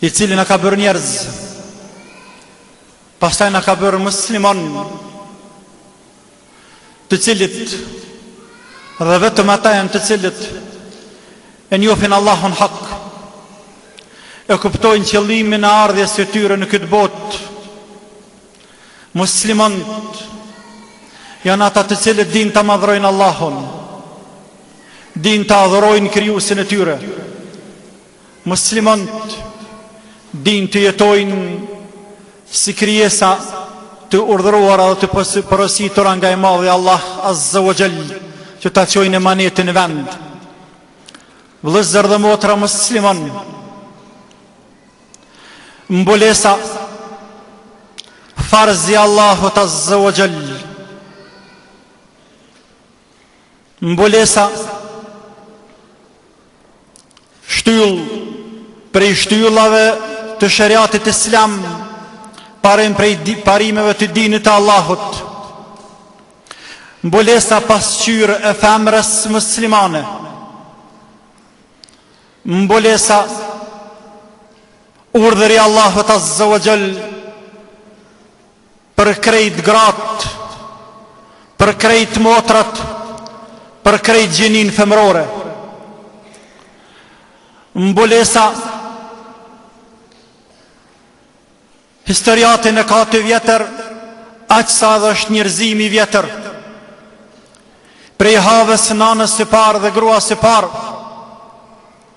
i cili na ka bërë njerëz, pastaj na ka bërë muslimon, të cilët dhe vetëm ata janë të cilët e njofin Allahun hak, e kuptojnë qëllimin e ardhjes së tyre në këtë botë. Muslimont janë ata të cilët dinë ta madhrojnë Allahun, dinë ta adhurojnë krijuesin e tyre. Muslimantë dinë të jetojnë si krijesa të urdhëruara dhe të porositura nga i Madhi Allah Azza wa Jall, që ta qojnë emanetin në vend. Vëllezër dhe motra muslimanë, mbulesa farz i Allahut Azza wa Jall Mbulesa shtyllë prej shtyllave të sheriatit islam parim prej parimeve të dinit të Allahut mbulesa pasqyrë e femrës muslimane mbulesa urdhër i Allahut Azza wa Jall Për krejt gratë, për krejt motrat, për krejt gjininë femrore. Mbulesa, historiatin e ka të vjetër, aq sa edhe është njerëzimi i vjetër. Prej Havës nanës së parë dhe gruas së parë,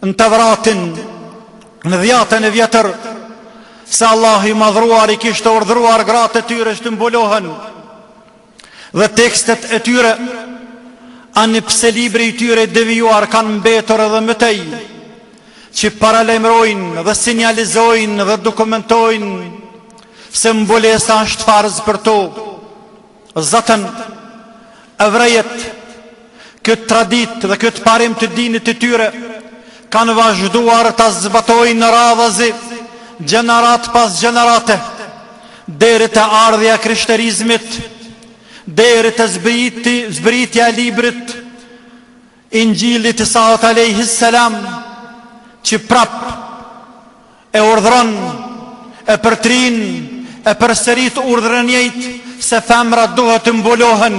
Në Tevratin, në dhjatën e vjetër, se Allah i madhruar i kishte urdhruar gratë e tyre që të mbulohen dhe tekstet e tyre, ani pse libri i tyre i devijuar kanë mbetur edhe më tej, që paralajmërojnë dhe sinjalizojnë dhe dokumentojnë se mbulesa është farz për to. Zaten, evrejet, këtë traditë dhe këtë parim të dinit të tyre, kanë vazhduar ta zbatojnë radhazi, gjeneratë pas gjenerate, deri te ardhja e krishterizmit, deri te zbriti, zbritja e librit, Ingjilit të Isait alejhi selam, që prap, E urdhëron, e përtërin, e përsërit urdhrin e njëjtë se femrat duhet të mbulohen.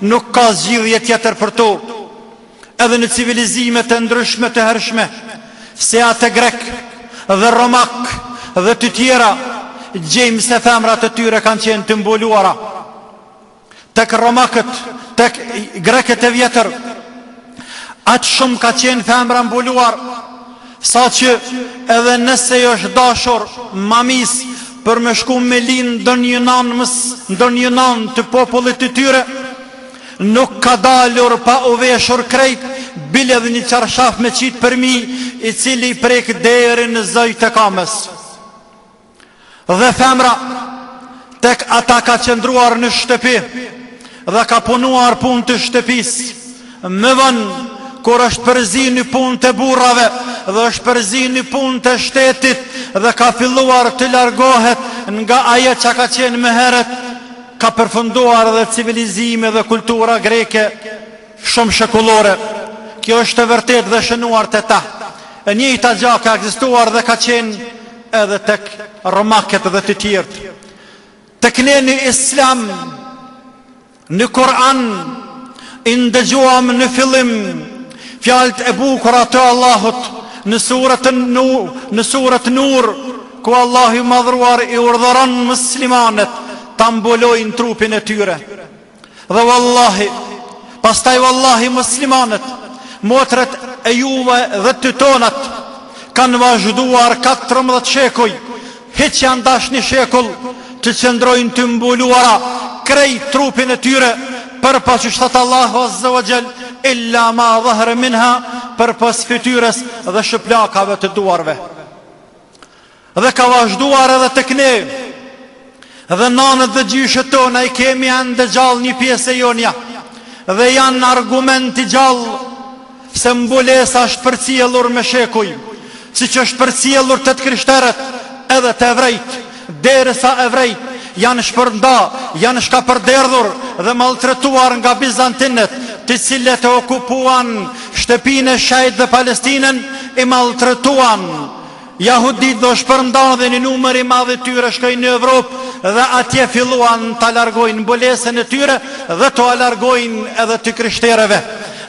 Nuk ka zgjidhje tjetër për to. Edhe në civilizime të ndryshme të hershme, si ato greke dhe romake dhe të tjera, gjejmë se femrat e tyre kanë qenë të mbuluara. Tek romakët, tek grekët e vjetër, atë shumë ka qenë femra mbuluar, sa që edhe nëse i është dashur mamis për me shku me lirë ndonjë nanë mës, ndonjë nanë të popullit të tyre, nuk ka dalur pa u veshur krejt, bile dhe një çarshaf me qitë përmbi, i cili i prek deri në zogjtë e kamës. Dhe femra tek ata ka qëndruar në shtëpi dhe ka punuar punë të shtëpisë. Më vonë, kur është përzi në punët e burrave dhe është përzi në punët e shtetit dhe ka filluar të largohet nga ajo çka ka qenë më herët, ka përfunduar edhe civilizimi dhe kultura greke shumë shekullore. Kjo është e vërtetë dhe shënuar te ta. E njëjta gjë ka ekzistuar dhe ka qenë edhe tek romakët dhe të tjerët tek ne në Islam në Kur'an i ndëgjuam në fillim fjalët e bukura të Allahut në suret në në suret Nur ku Allahu i madhruar i urdhëron muslimanet ta mbulojnë trupin e tyre Dhe wallahi, pastaj wallahi muslimanet, motrat e juve dhe të tonat kanë vazhduar 14 shekuj, hiqja në dash një shekull të qëndrojnë të mbuluara krejt trupin e tyre përpos siç tha Allahu Azze wa Xhel illa ma dhahere minha përpos fytyrës dhe shuplakave të duarve Dhe ka vazhduar edhe tek ne. Dhe nanët dhe gjyshet tona i kemi ende gjallë një pjesë e jonja. Dhe janë argument i gjallë se mbulesa është përcjellur me shekuj, siç është përcjellur tek krishterët edhe te hebrejtë, derisa hebrejtë janë shpërnda, janë shkapërderdhur dhe maltretuar nga bizantinët, të cilët e okupuan shtëpinë e shejtë dhe Palestinën, i maltretuan. Jahuditë dhe u shpërnda dhe një numër i madh i tyre shkoi në Evropë dhe atje filluan ta largojnë mbulesën e tyre dhe tua largojnë edhe të krishterëve.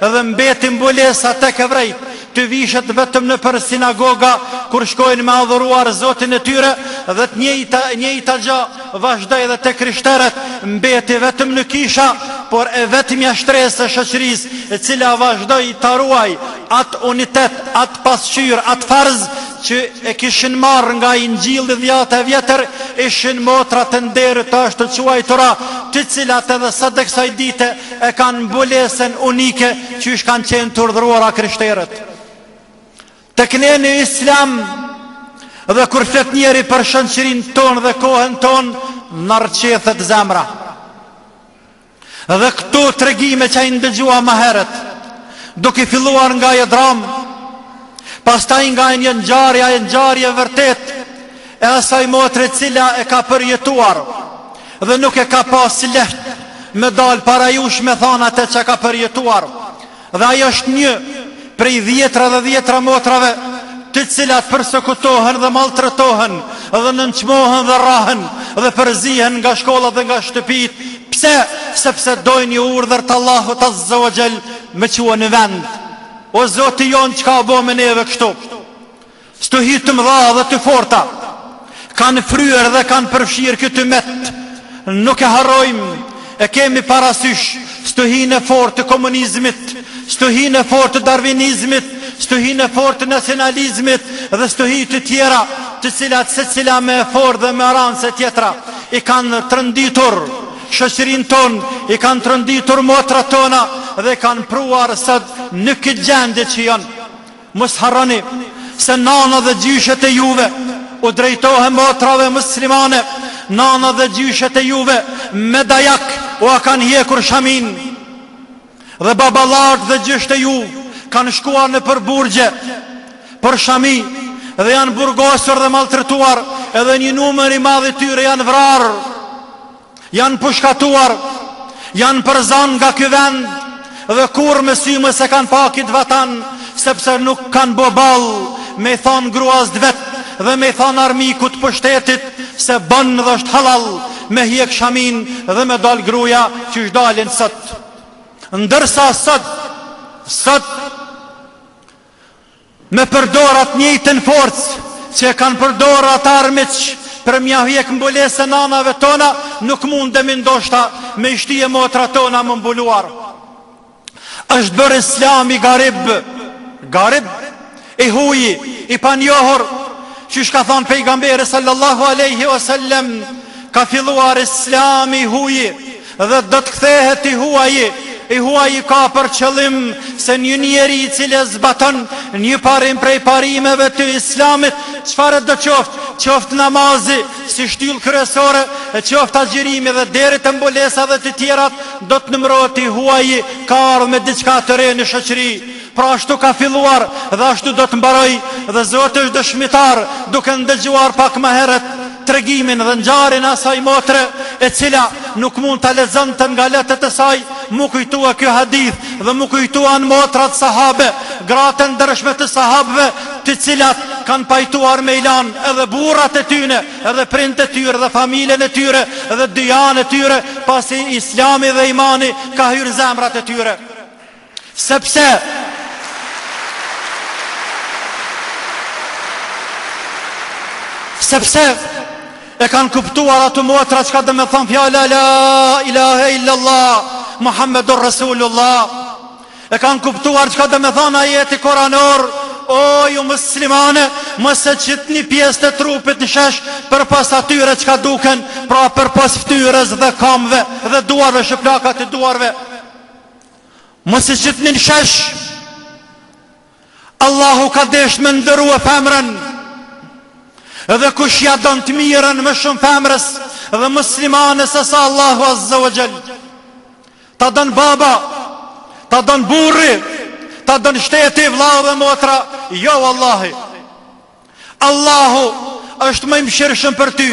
Dhe mbeti mbulesa tek hebrejtë të vishet vetëm nëpër sinagoga kur shkojnë me adhuruar Zotin e tyre dhe të njëjta e njëjta gjë vazhdoi edhe te krishterët, mbeti vetëm në kisha, por e vetmja shtresë e shoqërisë e cila vazhdoi ta ruajë atë unitet, atë pasqyrë, atë farz që e kishin marrë nga Inxhili, Dhjata e Vjetër, ishin motrat e nderit të ashtuquajtura, të cilat edhe sot dhe kësaj dite e kanë mbulesen unike qysh kanë qenë të urdhëruara krishterët. Te ne në islam dhe kur flet njeri për shoqërinë tonë dhe kohën tonë, na rrëqethet zemra. Dhe këto tregime që i ndëgjuam herët, duke filluar nga ajo dramë, pastaj nga ajo ngjarje, ngjarje e vërtetë, e asaj motre cila e ka përjetuar, dhe nuk e ka pas lehtë me dalë para jush me thanë atë që e ka përjetuar, Dhe ajo është një prej dhjetra dhe dhjetra motrave të cilat persekutohen dhe malltretohen dhe nënçmohen dhe rrahen dhe përzihen nga shkollat dhe nga shtëpitë, pse? Sepse dojnë një urdhër të Allahut Azza wa Jall me çua në vend. O Zoti jonë çka u bo me neve kështu? Stuhi të mëdha dhe të forta kanë fryrë dhe kanë përfshirë këtë ymet. Nuk e harrojmë, e kemi parasysh stuhinë e fortë të komunizmit, stuhinë e fortë të darvinizmit, stuhinë e fortë të nacionalizmit dhe stuhi të tjera, të cilat secila më e fortë dhe më e randë se tjetra, e kanë tronditur shoqërinë tonë, i kanë tronditur motrat tona dhe i kanë pruar sot në këtë gjendje që janë. Mos harroni se nanat dhe gjyshet e juve u drejtohem motrave muslimane, nanat dhe gjyshet e juve me dajak ua kanë hjekur shaminë dhe baballartë dhe gjyshtë e juve kanë shkuar nëpër burgje për shami dhe janë burgosur dhe malltretuar edhe një numër i madh i tyre janë vrarë. Janë pushkatuar, janë përzanë nga ky vend dhe kurrë me sy më s'e kanë pa këtë vatan, sepse nuk kanë bo ballë me i thanë gruas të vet dhe me i thanë armikut, pushtetit se bon dhe është hallall me hjek shaminë dhe me dalë gruja qysh dalin sot. Ndërsa sot, sot, Me përdorë të njëjtën forcë që e kanë përdorë ata armiq për me ia hjek mbulesën nanave tona, nuk mundemi ndoshta me i shti motrat tona me u mbuluar. Është bërë Islami garib, garib, i huji, i panjohur, qysh ka thanë pejgamberi sallallahu alaihi wasallam, ka filluar Islami i huji, Dhe do të kthehet i huaji, i huaji ka për qëllim se një njeri i cili e zbaton një parim prej parimeve të Islamit, çfarëdo qoftë, qoftë namazi si shtyllë kryesore, e qoftë agjërimi dhe deri te mbulesa dhe të tjerat, do të numërohet i huaji, ka ardhë me diçka të re në shoqëri. Pra ashtu ka filluar dhe ashtu do të mbarojë dhe Zoti është dëshmitar duke ndëgjuar pak më herët tregimin dhe ngjarjen e asaj motre e cila nuk mund ta lexonte nga lotët e saj m'u kujtua ky hadith dhe m'u kujtuan motrat sahabe gratë e ndershme të sahabëve të cilat kanë pajtuar me i lan edhe burrat e tyne edhe prindët e tyre dhe familjen e tyre dhe dynjanë e tyre pasi Islami dhe imani ka hyrë në zemrat e tyre Sepse e kanë kuptuar ato motra çka domethënë fjala la ilahe illallah Muhammedur Rasulullah. E kanë kuptuar çka domethënë ajeti Kur'anor, o ju muslimane, mos i qitni pjesët e trupit në shesh përpos atyre çka duken, pra përpos ftyrës dhe kamve dhe duarve shuplakat e duarve. Mos i qitni në shesh Allahu ka desh me nderue femrën Dhe kush ja don të mirën më shumë femrës Dhe muslimanes sesa Allahu azze ve xhel Ta don baba Ta don burri Ta don shteti vllau dhe motra Jo vallahi Allahu është më i mëshirshëm për ty.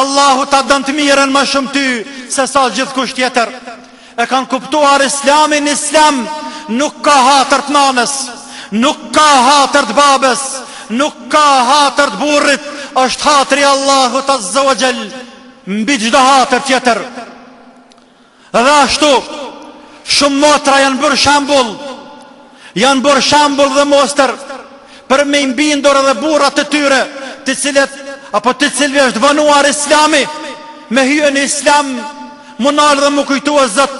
Allahu ta don të mirën më shumë ty se sa gjithkush tjetër. E kanë kuptuar Islamin, n'Islam nuk ka hatër të nanës, nuk ka hatër të babës, nuk ka hatër të burrit, është hatri i Allahut azze ve xhel, mbi çdo hatër tjetër. Dhe ashtu, shumë motra janë bërë shembull, janë bërë shembull dhe mostër për me i bindur edhe burrat e tyre, të cilët, apo të cilve është vonuar islami, me hyë në islam, m'u nal dhe m'u kujtu o Zot,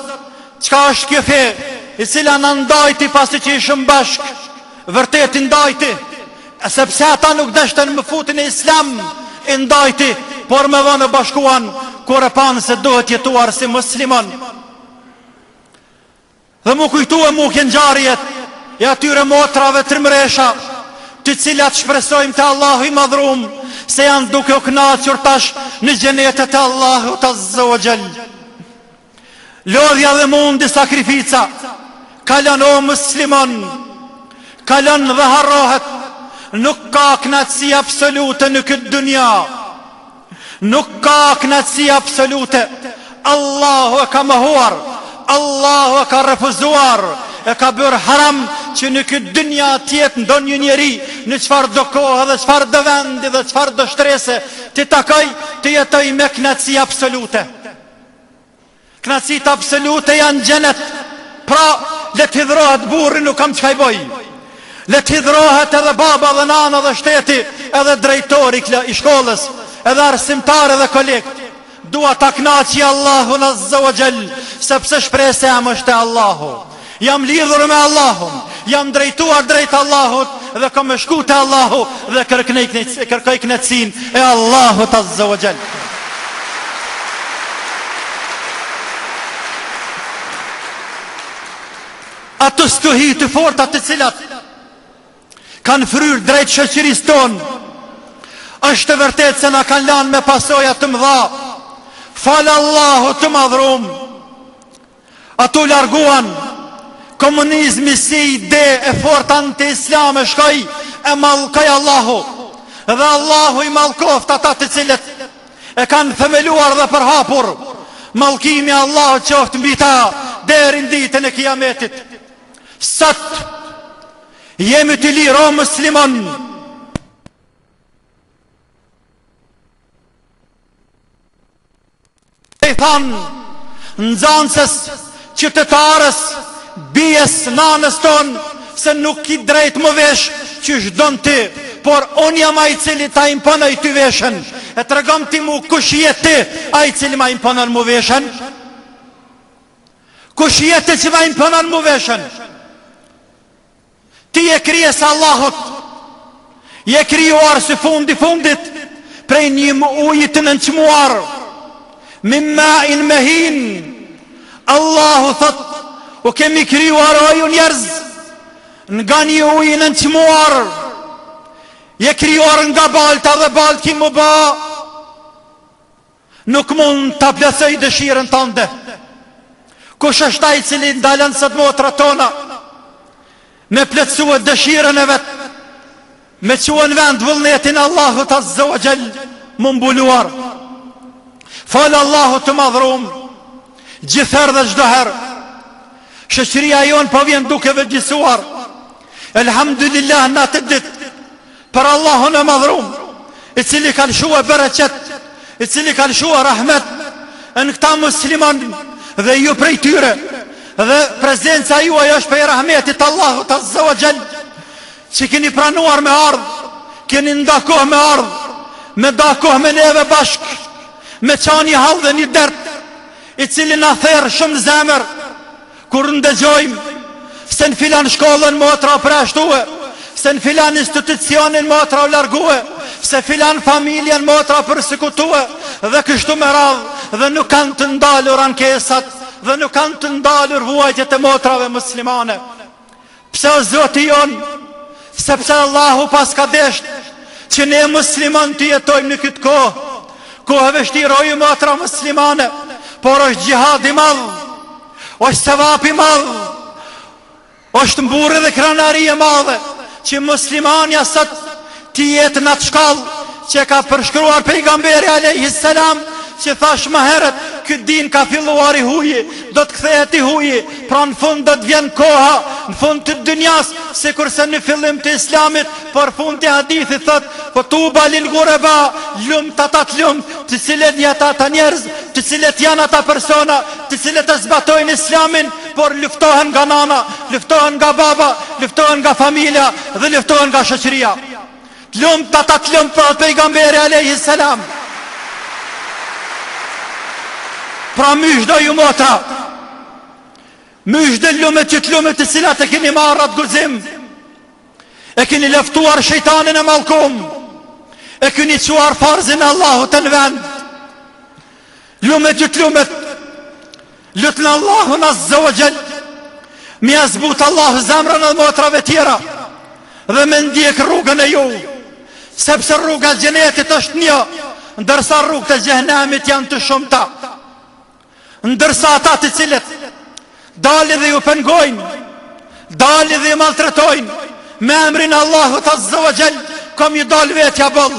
çka është kjo fe, e cila na ndajti pasi që ishim bashkë, Vërtet i ndajti, sepse ata nuk deshtën m'u fut në islam, i ndajti, por më vonë u bashkuan, kur e panë se duhet jetuar si musliman. Dhe m'u kujtu mu kjo, ngjarjet e atyre motrave trimëresha, të cilat shpresojmë te Allahu i madhërum, se janë duke u kënaqur tash në xhenetet e Allahut azze ve xhel. Lodhja dhe mundi sakrifica Kalon o musliman Kalon dhe harrohet Nuk ka knaqësi absolute në këtë dunja Nuk ka knaqësi absolute Allahu e ka mohuar Allahu e ka refuzuar E ka bërë haram që në këtë dynja të jetë ndonjë njeri Në çfarëdo kohe dhe çfarëdo vendi dhe çfarëdo shtrese T'i takojë të jetojë me knaqësi absolute Knaqësitë absolute janë xhenet. Pra, le të hidhrohet burri, nuk kam çka i bëj. Le të hidhrohet edhe baba edhe nana edhe shteti, edhe drejtori i shkollës, edhe arsimtarë edhe kolegë. Dua ta knaqi Allahun Azza wa Jall, sepse shpresa jeme është te Allahu. Jam lidhur me Allahun, jam drejtuar drejt Allahut dhe kam me shku te Allahu dhe kërkoj kënaqësinë e Allahut Azza wa Jall. Ato stuhi të forta të cilat kanë fryrë drejt shoqërisë tonë, është e vërtetë se na kanë lanë me pasoja të mëdha. Falë Allahut të madhërum. Ato u larguan komunizmi si ide e fortë anti-islame shkoi e mallkoi Allahu dhe Allahu i mallkoftë ata të cilët e kanë themeluar dhe përhapur mallkimi i Allahut qoftë mbi ta deri n'ditën e kiametit sot jemi të lirë o muslimon E i thanë nxanëses, qytetarës, bijes, nanës tonë, se nuk ki drejt m'u vesh qysh don ti, por unë jam ai i cili ta imponoj ty veshen, e tregom ti mu kush je ti ai i cili ma imponon mu veshen? Kush je ti që ma imponon mu veshen? Ti je krijesë e Allahut. Je krijuar se fundi i fundit prej një uji të nënçmuar. Min main mehin. Allahu thotë, u kemi krijuar o ju njerëz nga një uji i nënçmuar. Je krijuar nga balta dhe baltë ki m'u ba. Nuk mund ta plotësoj dëshirën tande. Kush është ai i cili ndalon sot motrat tona me plotësue dëshirën e vet? Me çue n'vend vullnetin e Allahut Azza wa Jall m'u mbuluar. Falë Allahut të madhërum, gjithherë dhe çdo herë. Shoqëria jonë po vjen duke u vetëdijësuar. Elhamdulillah në atë ditë Për Allahun e madhërum, i cili ka lshua bereqet, i cili ka lshua rahmet në këta musliman dhe ju prej tyre, dhe prezenca e juaj është prej rahmetit të Allahut Azza wa Jall, që keni pranuar me ardhë, keni nda kohë me ardhë, me nda kohë me neve bashkë, me qa një hall dhe një dert, i cili na ther shumë n'zemër, Kur ndëgjojmë se në filan shkollën motra u përjashtue, se në filan institucionin motra u largue, se filan familjen motra u persekutue dhe kështu me radhë dhe nuk kanë të ndalur ankesat dhe nuk kanë të ndalur vuajtjet e motrave muslimane. Pse o Zoti jonë, sepse Allahu paska desht që ne muslimanë të jetojmë në këtë kohë, kohë e vështirë o ju motra muslimane, por është gjihad i madhë, është sevap i madhë, është mburrje dhe krenari e madhe, që muslimanja sot, Ti je në atë shkallë që e ka përshkruar Pejgamberi alejhi selam, që thashë më herët, ky din ka filluar i huji, do të kthehet i huji, pra në fund do të vjen koha, në fund të dynjasë, sikurse në fillim të Islamit, por fundi i hadithit thotë, Fatuba lil ghureba, lumtë ata t'lumtë, të cilët janë ata njerëz, të cilët janë ata persona, të cilët e zbatojnë Islamin, por luftohen nga nana, luftohen nga baba, luftohen nga familja, dhe luftohen nga shoqëria. T'lumtë ata t'lumtë tha pejgamberi Alejhi Selam. Pra myshdo ju motra, myshdo lumet ju t'lumet të cilat e keni marrë atë guxim, e keni luftuar shejtanin e mallkum, e keni çuar farzin e Allahut në vend, Lumet ju t'lumet Lutna Allahun azze ve xhel me ia zbut Allah zemrën edhe motrave tjera Dhe me ndjek rrugën e juj Sepse rruga e xhenetit është një Ndërsa rrugët e xhehnemit janë të shumta Ndërsa ata të cilët Dalin dhe ju pengojnë Dalin dhe ju maltretojnë Me emrin e Allahut azze ve xhel Kanë m'ju dalë vetja boll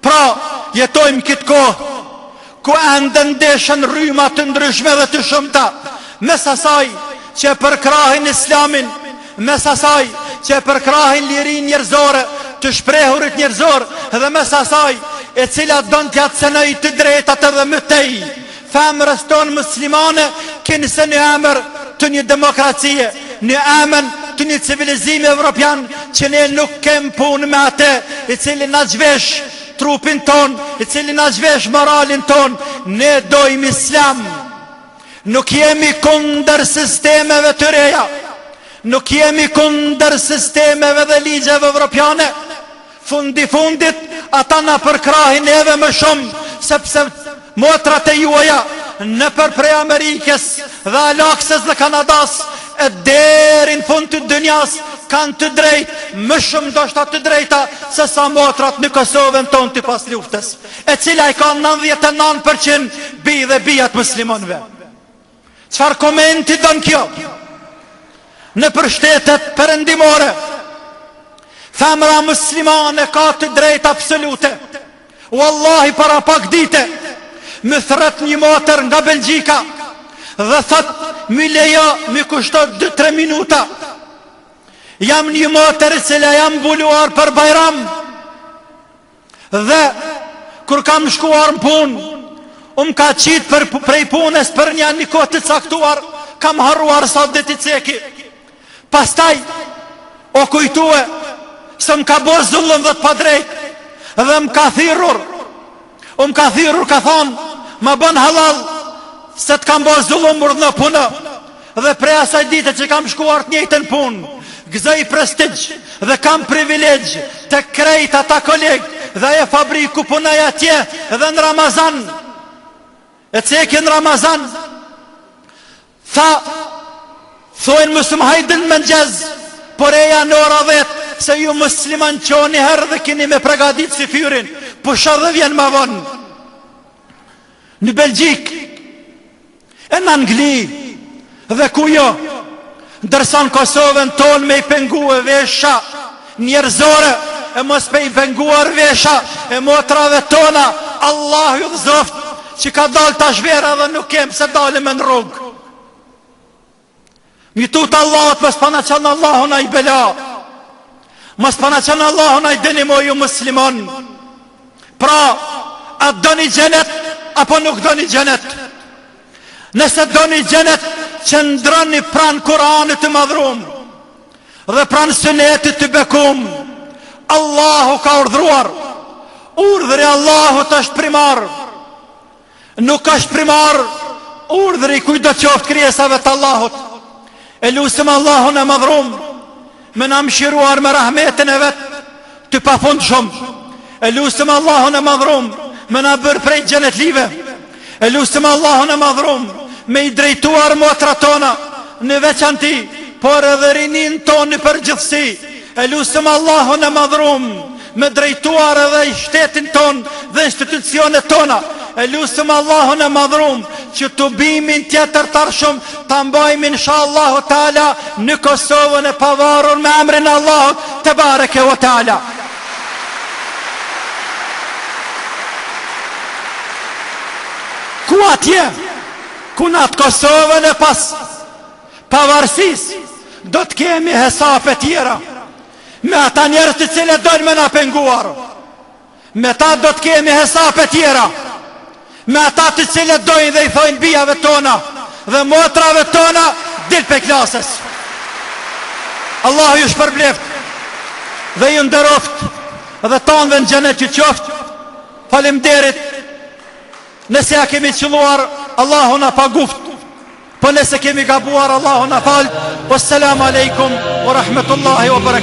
Pra, jetojmë në këtë kohë, ku ende ndeshen rryma të ndryshme dhe të shumta, mes asaj që e përkrahin Islamin, mes asaj që e përkrahin lirinë njerëzore, të shprehurit njerëzor dhe mes asaj e cila don t'ia cenoj të drejtat edhe më tej. Femrës tonë muslimane kinse në emër të një demokracie, në emër të një civilizimi evropian që ne nuk kemi punë me atë i cili na zhvesh trupin tonë, i cili na zhvesh moralin tonë, ne dojmë islam. Nuk jemi kundër sistemeve të reja, nuk jemi kundër sistemeve dhe ligjeve evropiane, Fundifundit, ata na përkrahin neve më shumë, sepse motrat e juaja nëpër prej Amerikës dhe Alaksës dhe Kanadasë e deri në fund të dynjasë kanë të drejtë, më shumë ndoshta të drejta se sa motrat në Kosovën tonë të pasluftës, e cila i ka nëntëdhjetë e nëntë për qind bij dhe bija të muslimanëve. Çfarë komenti don kjo? Nëpër shtetet perëndimore, femra muslimane ka të drejtë absolute. Wallahi para pak dite, më thërret një motër nga Belgjika dhe thot më lejo m'i kushto 2-3 minuta. Jam një motër e cila jam mbuluar për Bajram. Dhe, kur kam shkuar në punë, u më ka qitë prej punës për një një kohë të caktuar, kam harruar sa ditë ceki. Pastaj, u kujtu, se më ka bërë zullum dhe të padrejtë, dhe më ka thirrur, u më ka thirrur, ka thonë, ma bën hallall, se të kam bërë zullum, urdhno në punë, Dhe prej asaj dite që kam shkuar n'të njëjtën punë, gëzoj prestigj dhe kam privilegj te krejt ata kolegë dhe ajo fabrikë ku punoj atje dhe në Ramazan. E cekën në Ramazan. Tha, thonë mos m'hajdni n'mëngjes, por eja në ora dhetë, se ju musliman çoni herë dhe kini me pregadit syfyrin, pushon dhe vjen më vonë. Në Belgjikë, E në Angli dhe ku jo, ndërsa në Kosovën tonë me i pengu veshja njerëzore e mos me i penguar veshja e motrave tona, Allahu i udhëzoftë që ka dalë tash vera dhe nuk kemi si dalim më në rrugë. M'iu tut Allahut mos po na çon Allahu naj bela. Mos po na çon Allahu naj dënim, o ju musliman. Pra, a doni xhenet apo nuk doni xhenet? Nëse doni xhenet, qëndroni pranë Kur'anit të madhrum dhe pranë sunetit të bekum. Allahu ka urdhëruar. Urdhri i Allahut është primar. Nuk është primar urdhri kujtdo qoftë krijesave të Allahut. E lusim Allahun e madhrum me na mëshiruar me rahmetin e vet të pafundshëm. E lusim Allahun e madhrum me na bërë prej xhenetlive. E lusim Allahun e madhrum me i drejtuar motrat tona në veçanti, por edhe rininë tonë në përgjithësi. E lusim Allahun e madhrum me drejtuar edhe shtetin tonë dhe institucionet tona. E lusëm Allahun e Madhrum që tubimin tjetër të ardhshëm ta mbajmë insha Allahu Teala në Kosovën e pavarur me emrin e Allahut Tebareke ve Teala. Ku atje? Ku në atë Kosovën e pas pavarësisë do të kemi hesape tjera. Me ata njerëz të cilët dojnë me na penguar, me ta do të kemi hesape tjera. Me ata të cilët dojnë dhe i thojnë bijave tona dhe motrave tona dil prej klasës. Allahu ju shpërbleft dhe ju nderoft dhe tanë dhe në xhenet ju çoft. Faleminderit, nëse ja kemi qëlluar, Allahu na paguft. Po nëse kemi gabuar, Allahu na faltë. Wassalamu alaikum wa rahmetullahi wa barakatuh.